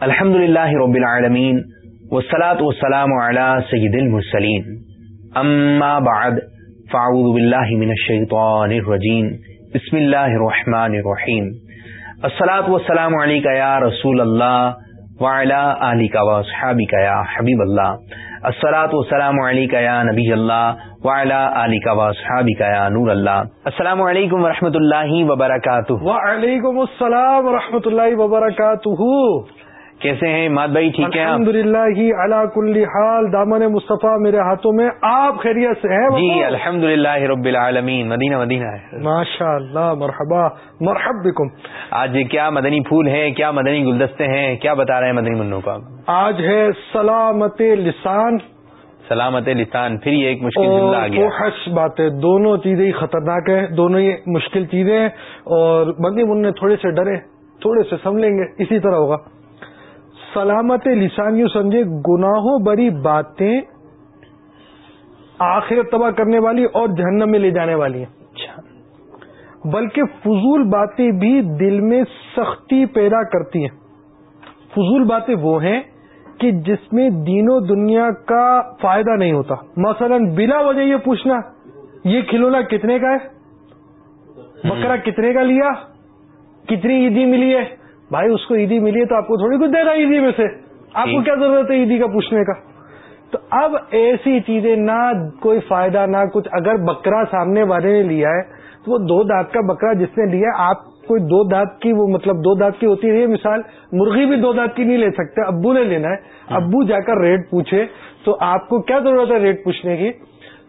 الحمد للہ رب العالمین والصلاة والسلام على سید المرسلین. اما بعد، فاعوذ باللہ من الشیطان الرجیم. بسم اللہ الرحمن الرحیم. الصلاة والسلام علیکہ یا رسول اللہ وعلا آلکہ واصحابکہ یا حبیب اللہ. السلاۃ والسلام علیکہ یا نبی اللہ وعلا آلکہ واصحابکہ یا نور اللہ. السلام علیکم ورحمۃ اللہ وبرکاتہ. وعلیکم السلام ورحمۃ اللہ وبرکاتہ. کیسے ہیں؟ ماد بھائی ٹھیک ہے الحمد للہ اللہ کل حال دامن مصطفیٰ میرے ہاتھوں میں آپ خیریت سے ہیں جی الحمد للہ رب العالمین مدینہ مدینہ ہے۔ ماشاء اللہ مرحبا مرحب بکم۔ آج کیا مدنی پھول ہیں؟ کیا مدنی گلدستے ہیں؟ کیا بتا رہے ہیں مدنی منوں کا آج ہے سلامت لسان۔ سلامت لسان پھر یہ ایک مشکل جملہ آ گیا۔ حش بات ہے دونوں چیزیں ہی خطرناک ہیں دونوں ہی مشکل چیزیں ہیں۔ اور مدنی من تھوڑے سے ڈرے تھوڑے سے سمجھ لیں گے اسی طرح ہوگا۔ سلامت لسان یوں سمجھے، گناہوں بری باتیں آخرت تباہ کرنے والی اور جہنم میں لے جانے والی ہیں۔ اچھا۔ بلکہ فضول باتیں بھی دل میں سختی پیدا کرتی ہیں۔ فضول باتیں وہ ہیں کہ جس میں دین و دنیا کا فائدہ نہیں ہوتا۔ مثلا بلا وجہ یہ پوچھنا، یہ کھلونا کتنے کا ہے؟ بکرا کتنے کا لیا؟ کتنی عیدی ملی ہے؟ بھائی اس کو عیدی ملی ہے تو آپ کو تھوڑی کچھ دے گا عیدی میں سے۔ آپ کو کیا ضرورت ہے عیدی کا پوچھنے کا؟ تو اب ایسی چیزیں نہ کوئی فائدہ نہ کچھ۔ اگر بکرا سامنے والے نے لیا ہے تو وہ دو دانت کا بکرا جس نے لیا آپ کوئی دو دانت کی وہ مطلب دو دانت کی ہوتی ہے۔ مثال مرغی بھی دو دانت کی نہیں لے سکتے ابو نے لینا ہے۔ ابو جا کر ریٹ پوچھے تو آپ کو کیا ضرورت ہے ریٹ پوچھنے کی؟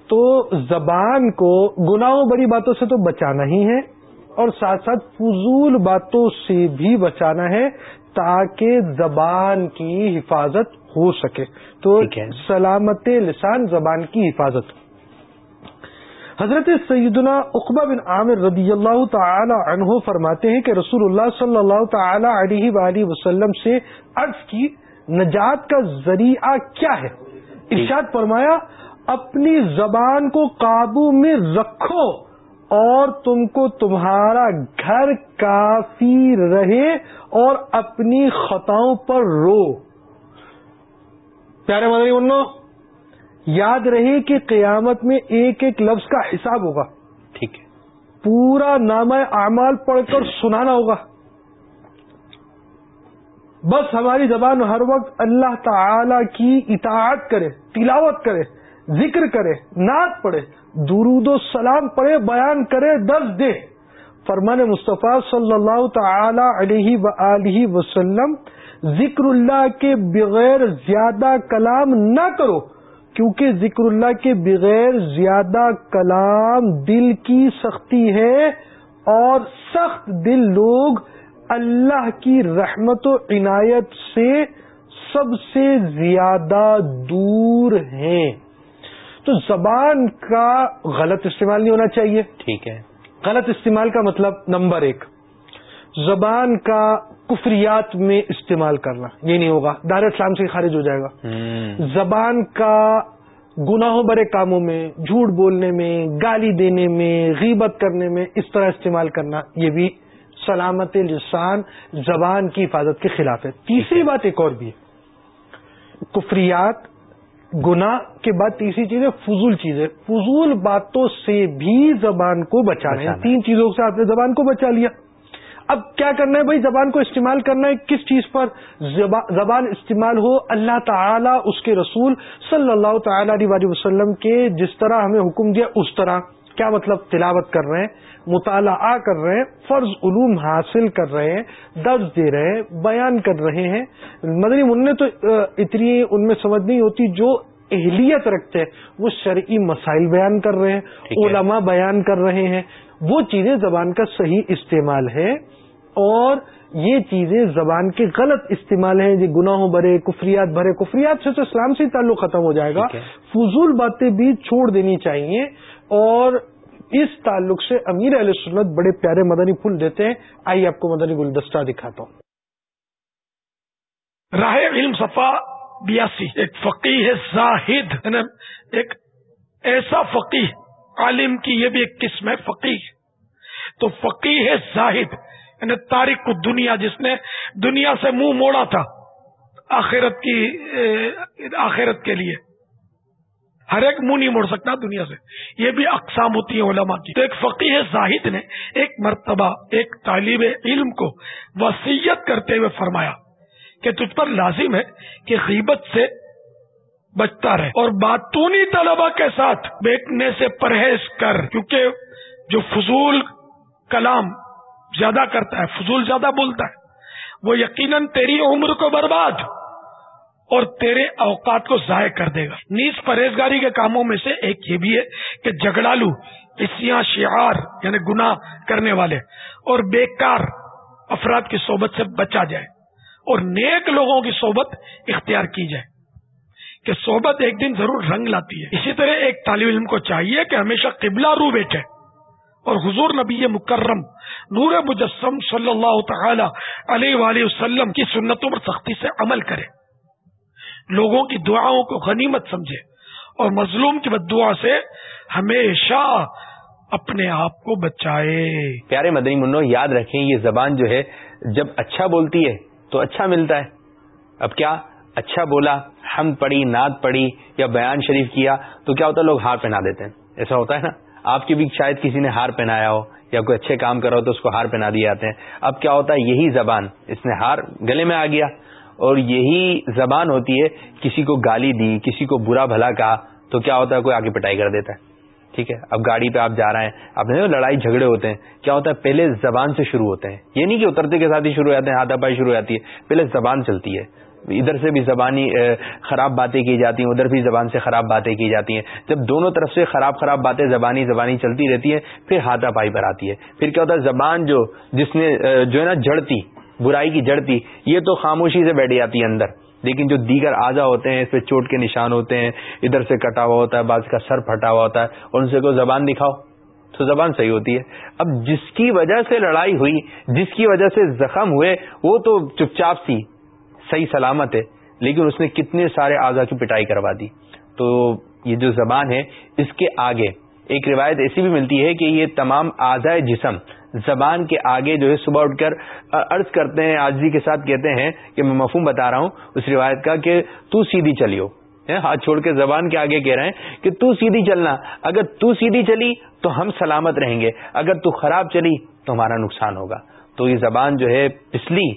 تو زبان کو گناہوں بڑی باتوں سے تو بچانا ہی ہے۔ اور ساتھ ساتھ فضول باتوں سے بھی بچانا ہے تاکہ زبان کی حفاظت ہو سکے۔ تو سلامت لسان زبان کی حفاظت۔ حضرت سیدنا اقبا بن عامر رضی اللہ تعالی عنہ فرماتے ہیں کہ رسول اللہ صلی اللہ تعالی علیہ وآلہ وسلم سے عرض کی نجات کا ذریعہ کیا ہے؟ ارشاد فرمایا اپنی زبان کو قابو میں رکھو۔ اور تم کو تمہارا گھر کافی رہے اور اپنی خطاؤں پر رو۔ پیارے مدنی انو یاد رہے کہ قیامت میں ایک ایک لفظ کا حساب ہوگا۔ ٹھیک ہے۔ پورا نام اعمال پڑھ کر سنانا ہوگا۔ بس ہماری زبان ہر وقت اللہ تعالی کی اطاعت کرے تلاوت کرے۔ ذکر کرے، نعت پڑھے، درود و سلام پڑھے، بیان کرے درد دے۔ فرمان مصطفیٰ صلی اللہ تعالی علیہ و وسلم، ذکر اللہ کے بغیر زیادہ کلام نہ کرو، کیونکہ ذکر اللہ کے بغیر زیادہ کلام دل کی سختی ہے اور سخت دل لوگ اللہ کی رحمت و عنایت سے سب سے زیادہ دور ہیں۔ تو زبان کا غلط استعمال نہیں ہونا چاہیے۔ ٹھیک ہے۔ غلط استعمال کا مطلب نمبر ایک۔ زبان کا کفریات میں استعمال کرنا یہ نہیں ہوگا۔ دار اسلام سے خارج ہو جائے گا۔ زبان کا گناہوں برے کاموں میں جھوٹ بولنے میں گالی دینے میں غیبت کرنے میں اس طرح استعمال کرنا یہ بھی سلامت لسان زبان کی حفاظت کے خلاف ہے۔ تیسری بات ایک اور بھی ہے۔ کفریات گناہ کے بعد تیسری چیز ہے فضول چیزیں۔ فضول باتوں سے بھی زبان کو بچانا ہے۔ تین چیزوں سے آپ نے زبان کو بچا لیا۔ اب کیا کرنا ہے بھائی؟ زبان کو استعمال کرنا ہے۔ کس چیز پر؟ زبان استعمال ہو اللہ تعالی اس کے رسول صلی اللہ تعالی علیہ وسلم کے جس طرح ہمیں حکم دیا اس طرح۔ کیا مطلب؟ تلاوت کر رہے ہیں مطالعہ کر رہے ہیں فرض علوم حاصل کر رہے ہیں درج دے رہے ہیں بیان کر رہے ہیں۔ مدنی منع تو اتنی ان میں سمجھ نہیں ہوتی جو اہلیت رکھتے ہیں وہ شرعی مسائل بیان کر رہے ہیں علماء بیان کر رہے ہیں۔ وہ چیزیں زبان کا صحیح استعمال ہے اور یہ چیزیں زبان کے غلط استعمال ہیں۔ یہ گناہوں بھرے کفریات بھرے کفریات سے تو اسلام سے تعلق ختم ہو جائے گا۔ فضول باتیں بھی چھوڑ دینی چاہیے اور اس تعلق سے امیر علیہ سنت بڑے پیارے مدنی پھول دیتے ہیں۔ آئیے آپ کو مدنی گلدستہ دکھاتا ہوں۔ راہ علم صفا بیاسی، ایک فقی ہے زاہد یعنی ایک ایسا فقی عالم کی یہ بھی ایک قسم ہے فقی تو فقی ہے زاہد یعنی تاریخ دنیا جس نے دنیا سے منہ موڑا تھا آخرت کی آخرت کے لیے۔ ہر ایک منہ نہیں موڑ سکتا دنیا سے۔ یہ بھی اقسام ہوتی ہیں علماء کی۔ تو ایک فقیر زاہد نے ایک مرتبہ ایک طالب علم کو وسیعت کرتے ہوئے فرمایا کہ تجھ پر لازم ہے کہ غیبت سے بچتا رہے۔ اور باتونی طلبا کے ساتھ بیٹھنے سے پرہیز کر، کیونکہ جو فضول کلام زیادہ کرتا ہے، فضول زیادہ بولتا ہے، وہ یقیناً تیری عمر کو برباد اور تیرے اوقات کو ضائع کر دے گا۔ نیز پرہیزگاری کے کاموں میں سے ایک یہ بھی ہے کہ جگڑا لو اسیاں شعار یعنی گنا کرنے والے اور بیکار افراد کی صحبت سے بچا جائے۔ اور نیک لوگوں کی صحبت اختیار کی جائے۔ کہ صحبت ایک دن ضرور رنگ لاتی ہے۔ اسی طرح ایک طالب علم کو چاہیے کہ ہمیشہ قبلہ رو بیٹھے۔ اور حضور نبی مکرم، نور مجسم صلی اللہ تعالی علیہ وآلہ وسلم کی سنتوں پر سختی سے عمل کرے۔ لوگوں کی دعاؤں کو غنیمت سمجھے۔ اور مظلوم کی بد دعا سے ہمیشہ اپنے آپ کو بچائے۔ پیارے مدنی منو، یاد رکھیں یہ زبان جو ہے، جب اچھا بولتی ہے تو اچھا ملتا ہے۔ اب کیا؟ اچھا بولا، ہم پڑھی، نعت پڑھی یا بیان شریف کیا، تو کیا ہوتا ہے؟ لوگ ہار پہنا دیتے ہیں۔ ایسا ہوتا ہے نا؟ آپ کی بھی شاید کسی نے ہار پہنایا ہو یا کوئی اچھے کام کرو تو اس کو ہار پہنا دیے جاتے ہیں۔ اب کیا ہوتا ہے؟ یہی زبان، اس نے ہار گلے میں آ گیا۔ اور یہی زبان ہوتی ہے، کسی کو گالی دی، کسی کو برا بھلا کہا، تو کیا ہوتا ہے؟ کوئی آگے پٹائی کر دیتا ہے۔ ٹھیک ہے؟ اب گاڑی پہ آپ جا رہے ہیں اب لڑائی جھگڑے ہوتے ہیں۔ کیا ہوتا ہے؟ پہلے زبان سے شروع ہوتے ہیں۔ یہ نہیں کہ اترتے کے ساتھ ہی شروع ہو جاتے ہیں ہاتھا پائی شروع ہو جاتی ہے۔ پہلے زبان چلتی ہے۔ ادھر سے بھی زبانی خراب باتیں کی جاتی ہیں، ادھر بھی زبان سے خراب باتیں کی جاتی ہیں۔ جب دونوں طرف سے خراب خراب باتیں زبانی زبانی چلتی رہتی ہیں، پھر ہاتھا پائی پر آتی ہے۔ پھر کیا ہوتا ہے؟ زبان جو، جس نے جو ہے نا، جڑتی، برائی کی جڑ تھی یہ تو خاموشی سے بیٹھ جاتی ہے اندر۔ لیکن جو دیگر آزا ہوتے ہیں، اس پہ چوٹ کے نشان ہوتے ہیں، ادھر سے کٹا ہوا ہوتا ہے، بعض کا سر پھٹا ہوا ہوتا ہے اور ان سے کوئی زبان دکھاؤ، تو زبان صحیح ہوتی ہے۔ اب جس کی وجہ سے لڑائی ہوئی، جس کی وجہ سے زخم ہوئے، وہ تو چپ چاپ سی، صحیح سلامت ہے، لیکن اس نے کتنے سارے آزا کی پٹائی کروا دی۔ تو یہ جو زبان ہے، اس کے آگے ایک روایت ایسی بھی ملتی ہے کہ یہ تمام آزائے جسم زبان کے آگے جو ہے صبح اٹھ کر عرض کرتے ہیں آجزی جی کے ساتھ کہتے ہیں کہ میں مفہوم بتا رہا ہوں اس روایت کا کہ تو سیدھی چلیو ہاتھ چھوڑ کے زبان کے آگے کہہ رہے ہیں کہ تو سیدھی چلنا۔ اگر تو سیدھی چلی تو ہم سلامت رہیں گے، اگر تو خراب چلی تو ہمارا نقصان ہوگا۔ تو یہ زبان جو ہے پسلی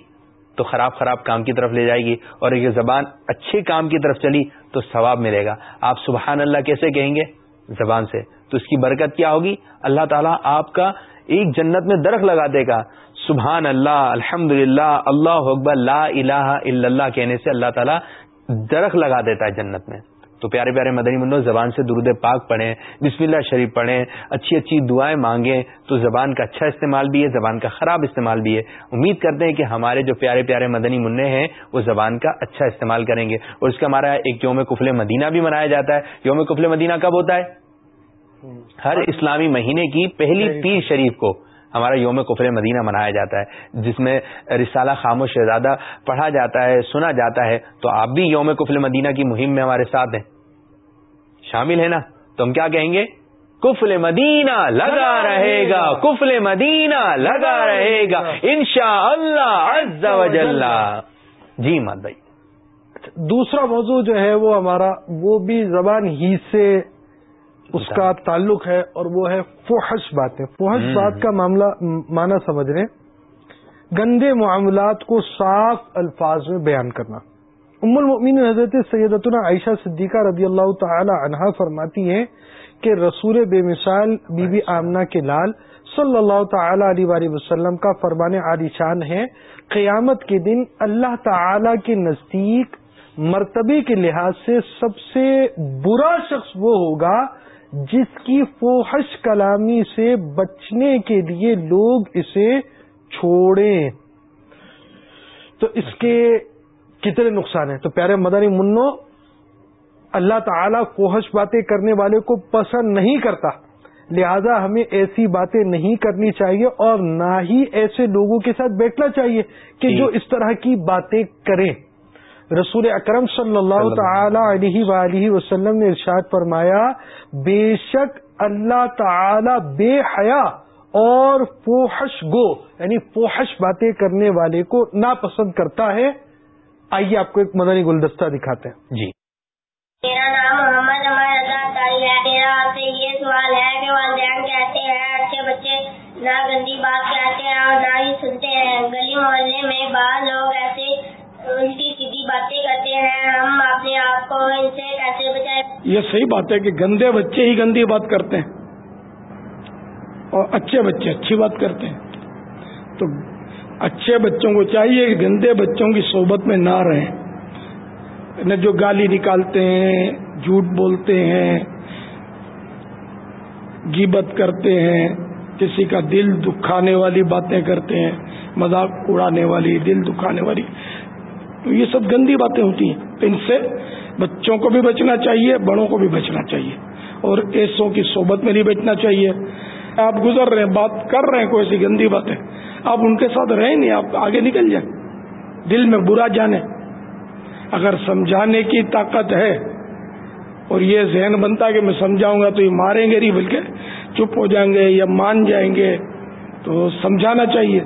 تو خراب خراب کام کی طرف لے جائے گی اور یہ زبان اچھے کام کی طرف چلی تو ثواب ملے گا۔ آپ سبحان اللہ کیسے کہیں گے؟ زبان سے۔ تو اس کی برکت کیا ہوگی؟ اللہ تعالیٰ آپ کا ایک جنت میں درخت لگا دے گا۔ سبحان اللہ الحمد للہ اللہ اکبر، لا الہ الا اللہ کہنے سے اللہ تعالیٰ درخت لگا دیتا ہے جنت میں۔ تو پیارے پیارے مدنی منو زبان سے درود پاک پڑھیں، بسم اللہ شریف پڑھیں، اچھی اچھی دعائیں مانگیں، تو زبان کا اچھا استعمال بھی ہے، زبان کا خراب استعمال بھی ہے۔ امید کرتے ہیں کہ ہمارے جو پیارے پیارے مدنی منع ہیں، وہ زبان کا اچھا استعمال کریں گے۔ اور اس کا ہمارا ایک یوم کفل مدینہ بھی منایا جاتا ہے۔ یوم کفل مدینہ کب ہوتا ہے؟ ہر اسلامی مہینے کی پہلی پیر شریف کو ہمارا یوم کفر مدینہ منایا جاتا ہے جس میں رسالہ خاموش شہزادہ پڑھا جاتا ہے سنا جاتا ہے۔ تو آپ بھی یوم کفل مدینہ کی مہم میں ہمارے ساتھ ہیں۔ شامل ہے نا؟ تو ہم کیا کہیں گے؟ کفل مدینہ لگا رہے گا کفل مدینہ لگا رہے گا۔ انشاء اللہ جی مات بھائی۔ دوسرا موضوع جو ہے وہ ہمارا وہ بھی زبان ہی سے اس کا تعلق ہے اور وہ ہے فوحش باتیں۔ فوحش بات کا معاملہ مانا سمجھ رہے گندے معاملات کو صاف الفاظ میں بیان کرنا۔ ام المؤمن حضرت سیدتنا عائشہ صدیقہ رضی اللہ تعالی عنہا فرماتی ہیں کہ رسول بے مثال بی بی آمنہ کے لال صلی اللہ تعالی علیہ وسلم کا فرمان عالی شان ہے۔ قیامت کے دن اللہ تعالی کے نزدیک مرتبے کے لحاظ سے سب سے برا شخص وہ ہوگا جس کی فوحش کلامی سے بچنے کے لیے لوگ اسے چھوڑیں۔ تو اس کے کتنے نقصان ہیں؟ تو پیارے مدنی منو اللہ تعالی فوحش باتیں کرنے والے کو پسند نہیں کرتا۔ لہذا ہمیں ایسی باتیں نہیں کرنی چاہیے اور نہ ہی ایسے لوگوں کے ساتھ بیٹھنا چاہیے کہ جی۔ جو اس طرح کی باتیں کریں۔ رسول اکرم صلی اللہ تعالی علیہ وآلہ وسلم نے ارشاد فرمایا بے شک اللہ تعالی بے حیا اور فوحش گو یعنی فوحش باتیں کرنے والے کو ناپسند کرتا ہے۔ آئیے آپ کو ایک مدنی گلدستہ دکھاتے ہیں۔ جی۔ میرا نام محمد ہے۔ میرا آپ سے یہ سوال ہے کہ والدین کہتے ہیں اچھے بچے نہ گندی بات کہتے ہیں اور نہ ہی سنتے ہیں۔ گلی محلے میں بعض لوگ ایسے الٹی سیدھی باتیں کرتے ہیں، ہم اپنے آپ کو ان سے کیسے بچائیں یہ صحیح بات ہے کہ گندے بچے ہی گندی بات کرتے ہیں۔ اور اچھے بچے اچھی بات کرتے ہیں۔ تو اچھے بچوں کو چاہیے کہ گندے بچوں کی صحبت میں نہ رہیں۔ نہ جو گالی نکالتے ہیں، جھوٹ بولتے ہیں گیبت کرتے ہیں، کسی کا دل دکھانے والی باتیں کرتے ہیں، مذاق اڑانے والی، دل دکھانے والی۔ تو یہ سب گندی باتیں ہوتی ہیں۔ ان سے بچوں کو بھی بچنا چاہیے، بڑوں کو بھی بچنا چاہیے۔ اور ایسوں کی صحبت میں نہیں بیٹھنا چاہیے۔ آپ گزر رہے ہیں، بات کر رہے ہیں کوئی ایسی گندی باتیں۔ آپ ان کے ساتھ رہیں نہیں، آپ آگے نکل جائیں۔ دل میں برا جانے۔ اگر سمجھانے کی طاقت ہے اور یہ ذہن بنتا کہ میں سمجھاؤں گا تو یہ ماریں گے نہیں، بلکہ چپ ہو جائیں گے یا مان جائیں گے۔ تو سمجھانا چاہیے۔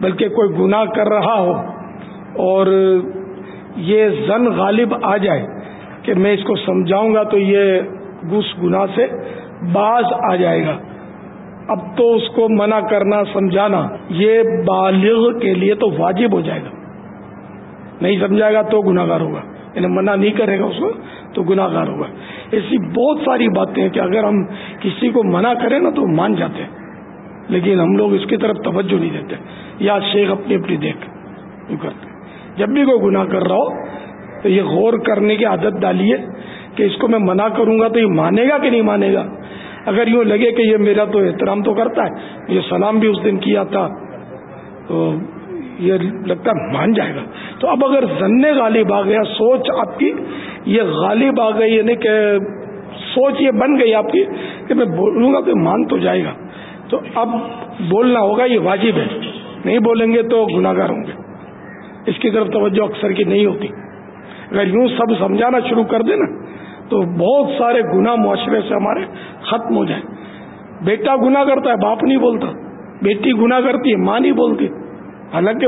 بلکہ کوئی گناہ کر رہا ہو اور یہ زن غالب آ جائے کہ میں اس کو سمجھاؤں گا تو یہ گس گناہ سے باز آ جائے گا۔ اب تو اس کو منع کرنا، سمجھانا، یہ بالغ کے لیے تو واجب ہو جائے گا۔ نہیں سمجھائے گا تو گناگار ہوگا۔ یعنی منع نہیں کرے گا اس کو تو گناگار ہوگا۔ ایسی بہت ساری باتیں ہیں کہ اگر ہم کسی کو منع کریں نا تو مان جاتے ہیں۔ لیکن ہم لوگ اس کی طرف توجہ نہیں دیتے۔ یا شیخ اپنی اپنی دیکھ۔ یوں کرتے جب بھی کوئی گناہ کر رہا ہو، تو یہ غور کرنے کی عادت ڈالیے کہ اس کو میں منع کروں گا تو یہ مانے گا کہ نہیں مانے گا؟ اگر یوں لگے کہ یہ میرا تو احترام تو کرتا ہے یہ سلام بھی اس دن کیا تھا، تو یہ لگتا ہے مان جائے گا۔ تو اب اگر زن غالب آ گیا، سوچ آپ کی، یہ غالب آ گئی یعنی کہ سوچ یہ بن گئی آپ کی کہ میں بولوں گا تو مان تو جائے گا۔ تو اب بولنا ہوگا، یہ واجب ہے۔ نہیں بولیں گے تو گناگار ہوں گے۔ اس کی طرف توجہ اکثر کی نہیں ہوتی۔ اگر یوں سب سمجھانا شروع کر دیں نا، تو بہت سارے گنا معاشرے سے ہمارے ختم ہو جائیں۔ بیٹا گنا کرتا ہے، باپ نہیں بولتا۔ بیٹی گنا کرتی ہے، ماں نہیں بولتی۔ حالانکہ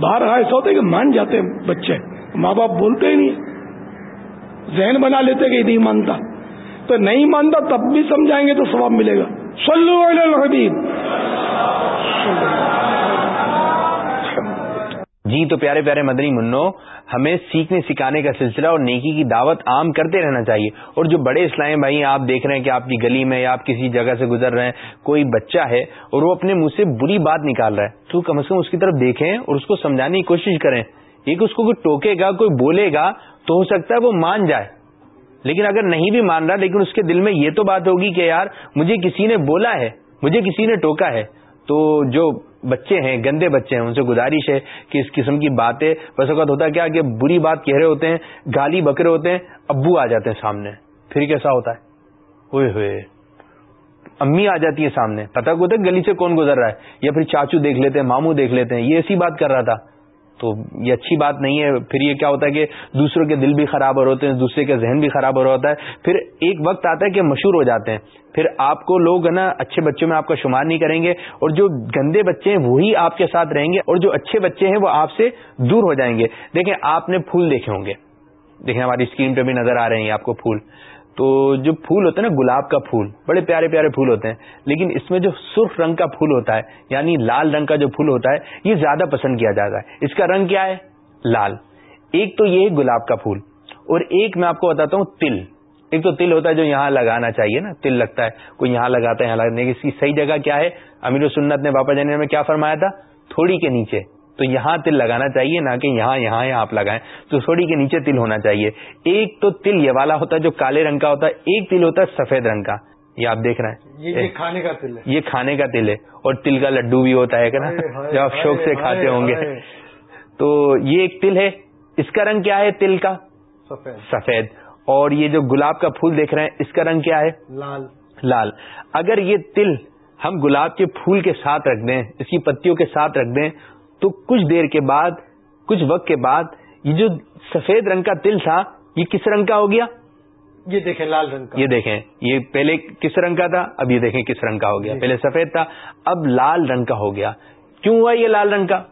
باہر ایسا ہوتا ہے کہ مان جاتے ہیں بچے۔ ماں باپ بولتے ہی نہیں۔ ذہن بنا لیتے کہ نہیں مانتا۔ تو نہیں مانتا تب بھی سمجھائیں گے تو ثواب ملے گا۔ صلو علی الحبیب۔ جی تو پیارے پیارے مدنی منو، ہمیں سیکھنے سکھانے کا سلسلہ اور نیکی کی دعوت عام کرتے رہنا چاہیے۔ اور جو بڑے اسلام بھائی آپ دیکھ رہے ہیں کہ آپ کی گلی میں یا آپ کسی جگہ سے گزر رہے ہیں، کوئی بچہ ہے اور وہ اپنے منہ سے بری بات نکال رہا ہے، تو کم از کم اس کی طرف دیکھیں اور اس کو سمجھانے کی کوشش کریں۔ ایک اس کو کوئی ٹوکے گا، کوئی بولے گا تو ہو سکتا ہے وہ مان جائے۔ لیکن اگر نہیں بھی مان رہا، لیکن اس کے دل میں یہ تو بات ہوگی کہ یار، مجھے کسی نے بولا ہے، مجھے کسی نے ٹوکا ہے، تو جو بچے ہیں، گندے بچے ہیں، ان سے گزارش ہے کہ اس قسم کی باتیں، بس اوقات ہوتا کیا کہ بری بات کہہ رہے ہوتے ہیں، گالی بکرے ہوتے ہیں، ابو آ جاتے ہیں سامنے، پھر کیسا ہوتا ہے؟ ہوئے ہوئے، امی آ جاتی ہے سامنے، پتہ کو ہوتا ہے گلی سے کون گزر رہا ہے، یا پھر چاچو دیکھ لیتے ہیں، ماموں دیکھ لیتے ہیں، یہ ایسی بات کر رہا تھا۔ تو یہ اچھی بات نہیں ہے۔ پھر یہ کیا ہوتا ہے کہ دوسروں کے دل بھی خراب ہو رہے ہوتے ہیں، دوسرے کے ذہن بھی خراب ہو رہا ہوتا ہے۔ پھر ایک وقت آتا ہے کہ مشہور ہو جاتے ہیں۔ پھر آپ کو لوگ نا اچھے بچوں میں آپ کا شمار نہیں کریں گے اور جو گندے بچے ہیں وہی آپ کے ساتھ رہیں گے اور جو اچھے بچے ہیں وہ آپ سے دور ہو جائیں گے۔ دیکھیں، آپ نے پھول دیکھے ہوں گے۔ دیکھیں، ہماری اسکرین پہ بھی نظر آ رہے ہیں آپ کو پھول۔ تو جو پھول ہوتا ہے نا، گلاب کا پھول، بڑے پیارے پیارے پھول ہوتے ہیں، لیکن اس میں جو سرخ رنگ کا پھول ہوتا ہے یعنی لال رنگ کا جو پھول ہوتا ہے، یہ زیادہ پسند کیا جاتا ہے۔ اس کا رنگ کیا ہے؟ لال۔ ایک تو یہ ہے گلاب کا پھول، اور ایک میں آپ کو بتاتا ہوں، تل۔ ایک تو تل ہوتا ہے جو یہاں لگانا چاہیے نا، تل لگتا ہے۔ کوئی یہاں لگاتا ہے، یہاں اس کی صحیح جگہ کیا ہے؟ امیر سنت نے باپا جانے میں کیا فرمایا تھا؟ تھوڑی کے نیچے۔ تو یہاں تل لگانا چاہیے نہ کہ یہاں یہاں آپ لگائیں۔ تو تھوڑی کے نیچے تل ہونا چاہیے۔ ایک تو تل یہ والا ہوتا ہے جو کالے رنگ کا ہوتا ہے ایک تل ہوتا ہے سفید رنگ کا۔ یہ آپ دیکھ رہے ہیں؟ یہ کھانے کا تل ہے۔ یہ کھانے کا تل ہے۔ اور تل کا لڈو بھی ہوتا ہے نا؟ جو آپ شوق سے کھاتے ہوں گے۔ تو یہ ایک تل ہے۔ اس کا رنگ کیا ہے تل کا؟ سفید۔ اور یہ جو گلاب کا پھول دیکھ رہے ہیں اس کا رنگ کیا ہے؟ لال۔ لال۔ اگر یہ تل ہم گلاب کے پھول کے ساتھ رکھ دیں اس کی پتیوں کے ساتھ رکھ دیں تو کچھ دیر کے بعد کچھ وقت کے بعد یہ جو سفید رنگ کا تل تھا یہ کس رنگ کا ہو گیا؟ یہ دیکھیں لال رنگ کا۔ یہ دیکھیں یہ پہلے کس رنگ کا تھا؟ اب یہ دیکھیں کس رنگ کا ہو گیا۔ جی۔ پہلے سفید تھا اب لال رنگ کا ہو گیا۔ کیوں ہوا یہ لال رنگ کا؟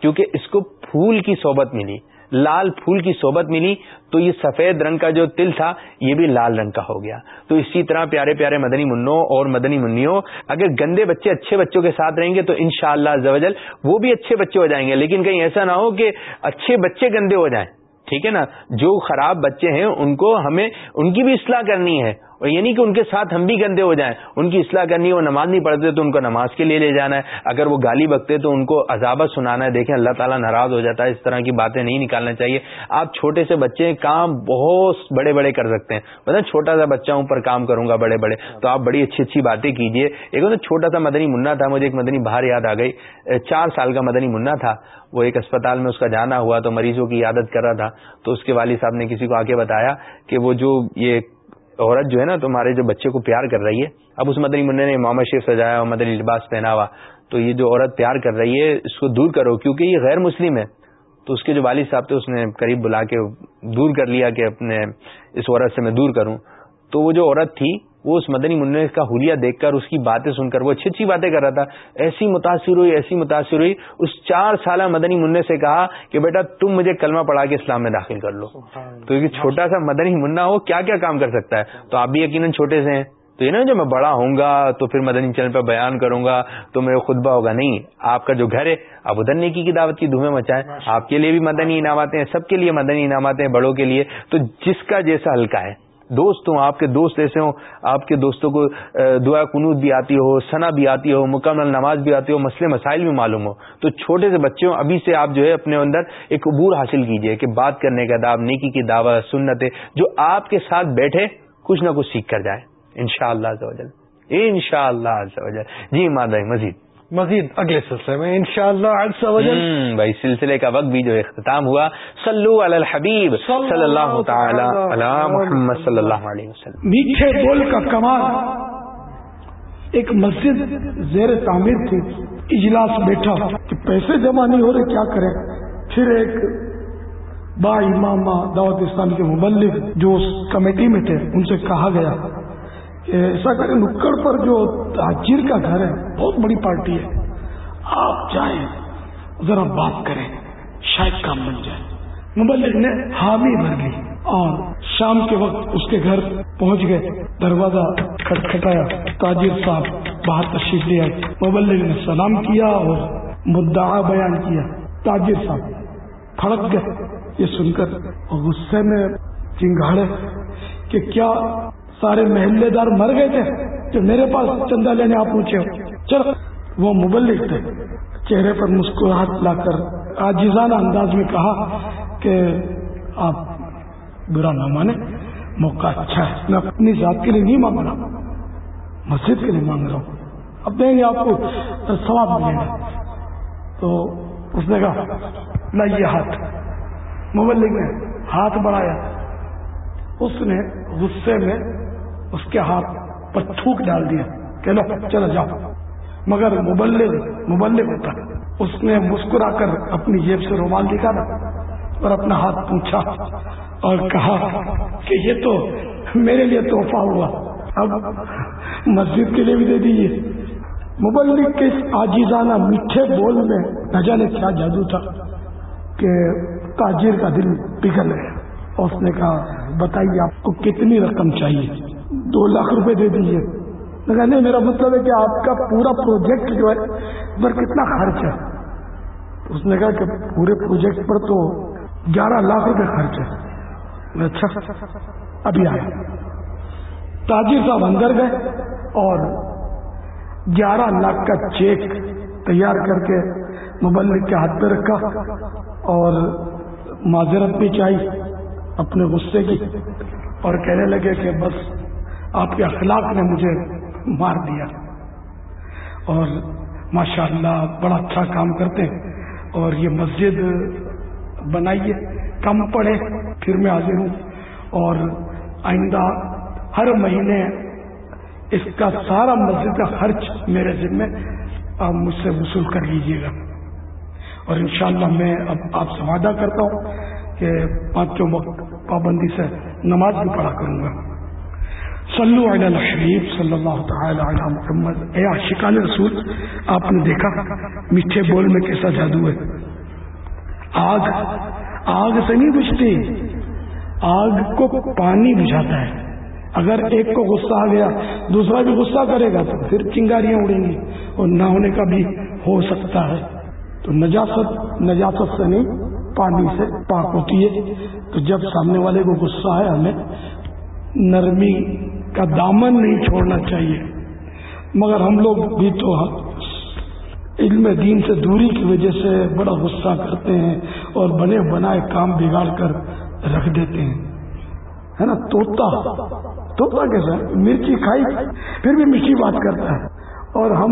کیونکہ اس کو پھول کی صحبت ملی۔ لال پھول کی صحبت ملی تو یہ سفید رنگ کا جو تل تھا، یہ بھی لال رنگ کا ہو گیا۔ تو اسی طرح پیارے پیارے مدنی منوں اور مدنی منوں اگر گندے بچے اچھے بچوں کے ساتھ رہیں گے تو ان شاء اللہ وہ بھی اچھے بچے ہو جائیں گے۔ لیکن کہیں ایسا نہ ہو کہ اچھے بچے گندے ہو جائیں، ٹھیک ہے نا؟ جو خراب بچے ہیں، ان کو ہمیں، ان کی بھی اصلاح کرنی ہے۔ اور یعنی کہ ان کے ساتھ ہم بھی گندے ہو جائیں، ان کی اصلاح کرنی ہے، وہ نماز نہیں پڑھتے تو ان کو نماز کے لیے لے جانا ہے۔ اگر وہ گالی بکتے تو ان کو عذابت سنانا ہے۔ دیکھیں اللہ تعالیٰ ناراض ہو جاتا ہے، اس طرح کی باتیں نہیں نکالنا چاہیے۔ آپ چھوٹے سے بچے کام بہت بڑے بڑے کر سکتے ہیں۔ مطلب چھوٹا سا بچہ ہوں، پر کام کروں گا بڑے بڑے۔ تو آپ بڑی اچھی اچھی باتیں کیجیے ایک چھوٹا سا مدنی منا تھا، مجھے ایک مدنی باہر یاد آ گئی۔ چار سال کا مدنی منا تھا۔ وہ ایک اسپتال میں اس کا جانا ہوا تو مریضوں کی عادت کر رہا تھا۔ تو اس کے والد صاحب نے کسی کو آ کے بتایا کہ وہ جو یہ عورت جو ہے نا تمہارے جو بچے کو پیار کر رہی ہے، اب اس مدنی منع نے محمد شیف سجایا اور مدنی لباس پہنا ہوا، تو یہ جو عورت پیار کر رہی ہے، اس کو دور کرو، کیونکہ یہ غیر مسلم ہے۔ تو اس کے جو والد صاحب تھے، اس نے قریب بلا کے دور کر لیا کہ اپنے اس عورت سے میں دور کروں۔ تو وہ جو عورت تھی وہ اس مدنی منع کا حلیہ دیکھ کر اس کی باتیں سن کر وہ اچھی اچھی باتیں کر رہا تھا۔ ایسی متاثر ہوئی ایسی متاثر ہوئی۔ اس چار سالہ مدنی منع سے کہا کہ بیٹا تم مجھے کلمہ پڑھا کے اسلام میں داخل کر لو۔ تو یہ چھوٹا سا مدنی منا ہو کیا کیا کام کر سکتا ہے؟ تو آپ بھی یقیناً چھوٹے سے ہیں۔ تو یہ نا جو میں بڑا ہوں گا تو پھر مدنی چینل پہ بیان کروں گا تو میرے خطبہ ہوگا۔ نہیں آپ کا جو گھر ہے آپ ادھر نیکی کی دعوت کی دھویں مچائیں آپ کے لیے بھی مدنی انعامات ہیں سب کے لیے مدنی انعامات ہیں بڑوں کے لیے۔ تو جس کا جیسا ہلکا ہے دوست ہوں، آپ کے دوست ایسے ہوں، آپ کے دوستوں کو دعا کنوت بھی آتی ہو، ثنا بھی آتی ہو، مکمل نماز بھی آتی ہو، مسئلے مسائل بھی معلوم ہو۔ تو چھوٹے سے بچے ہوں، ابھی سے آپ جو ہے اپنے اندر ایک عبور حاصل کیجیے کہ بات کرنے کا دعو نیکی کی دعوت سنت جو آپ کے ساتھ بیٹھے کچھ نہ کچھ سیکھ کر جائے ان شاء اللہ ان شاء اللہ جی مادہ مزید۔ مزید اگلے سلسلے میں ان شاء اللہ بھائی سلسلے کا وقت بھی جو اختتام ہوا صلو علی الحبیب صلی اللہ تعالی علی محمد صلی اللہ علیہ وسلم۔ میٹھے بول کا کمال۔ ایک مسجد زیر تعمیر تھی اجلاس بیٹھا کہ پیسے جمع نہیں ہو رہے کیا کریں؟ پھر ایک با امام دعوت اسلام کے مبلغ جو اس کمیٹی میں تھے ان سے کہا گیا ایسا کریں، نکڑ پر جو تاجر کا گھر ہے، بہت بڑی پارٹی ہے۔ آپ جائیں، ذرا بات کریں، شاید کام بن جائے۔ مبلغ نے حامی بھر لی اور شام کے وقت اس کے گھر پہنچ گئے۔ دروازہ کھٹکھٹایا، تاجر صاحب باہر تشریف لے آئے۔ مبلغ نے سلام کیا اور مدعا بیان کیا۔ تاجر صاحب پھڑک گئے۔ یہ سن کر اور غصے میں چنگاڑے کہ کیا سارے محلے دار مر گئے تھے جو میرے پاس چندہ لینے آپ پوچھے چل وہ مبلک تھے۔ چہرے پر مسکراہٹ لا کر آجزانہ انداز میں کہا کہ آپ برا نہ مانے موقع اچھا ہے۔ میں اپنی ذات کے لیے نہیں مانگ رہا مسجد کے لیے مانگ رہا ہوں۔ اب دیں گے آپ کو سواب ملے گا۔ تو اس نے کہا، لائیے ہاتھ۔ مبلک نے ہاتھ بڑھایا۔ اس نے غصے میں اس کے ہاتھ پر تھوک ڈال دیا۔ کہ لو، چلو جاؤ۔ مگر مبلغ مبلغ ہوتا۔ اس نے مسکرا کر اپنی جیب سے رومال نکالا اور اپنا ہاتھ پوچھا اور کہا کہ یہ تو میرے لیے تحفہ ہوا۔ اب مسجد کے لیے بھی دے دیجیے مبلغ کے اس آجیزانہ میٹھے بول میں نہ جانے کیا جادو تھا کہ تاجر کا دل پگھل گیا۔ اور اس نے کہا، بتائیے آپ کو کتنی رقم چاہیے؟ دو لاکھ روپے دے دیجیے. نہیں، میرا مطلب ہے کہ آپ کا پورا پروجیکٹ جو ہے، پر کتنا خرچ ہے؟ اس نے کہا کہ پورے پروجیکٹ پر تو گیارہ لاکھ روپے خرچ ہے۔ اچھا ابھی آئے. تاجر صاحب اندر گئے اور گیارہ لاکھ کا چیک تیار کر کے مبلک کے ہاتھ پہ رکھا اور معذرت بھی چاہی۔ اپنے غصے کی اور کہنے لگے کہ بس آپ کے اخلاق نے مجھے مار دیا۔ اور ماشاء اللہ بڑا اچھا کام کرتے اور یہ مسجد بنائیے، کم پڑے، پھر میں حاضر ہوں۔ اور آئندہ ہر مہینے اس کا سارا مسجد کا خرچ میرے ذمے آپ مجھ سے وصول کر لیجیے گا۔ اور انشاءاللہ میں اب آپ سے وعدہ کرتا ہوں کہ پانچوں وقت پابندی سے نماز بھی پڑھا کروں گا۔ صلو علی الحبیب صلی اللہ تعالی علی محمد۔ اے عاشقان رسول، آپ نے دیکھا میٹھے بول میں کیسا جادو ہے۔ آگ آگ سے نہیں بجھتی، آگ کو پانی بجھاتا ہے۔ اگر ایک کو غصہ آ گیا، دوسرا بھی غصہ کرے گا تو پھر چنگاریاں اڑیں گی اور نہ ہونے کا بھی ہو سکتا ہے۔ تو نجاست نجاست سے نہیں پانی سے پاک ہوتی ہے۔ تو جب سامنے والے کو غصہ ہے ہمیں، نرمی کا دامن نہیں چھوڑنا چاہیے۔ مگر ہم لوگ بھی تو علم دین سے دوری کی وجہ سے بڑا غصہ کرتے ہیں اور بنے بنائے کام بگاڑ کر رکھ دیتے ہیں۔ ہے نا؟ توتا توتا کیسا مرچی کھائی، پھر بھی میٹھی بات کرتا ہے۔ اور ہم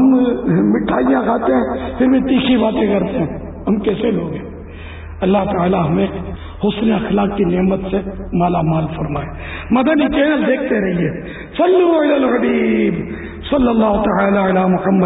مٹھائیاں کھاتے ہیں، پھر بھی تیکھی باتیں کرتے ہیں۔ ہم کیسے لوگ ہیں؟ اللہ تعالی ہمیں حسن اخلاق کی نعمت سے مالا مال فرمائے۔ مدنی چینل دیکھتے رہیے۔ صلی اللہ تعالی علی محمد۔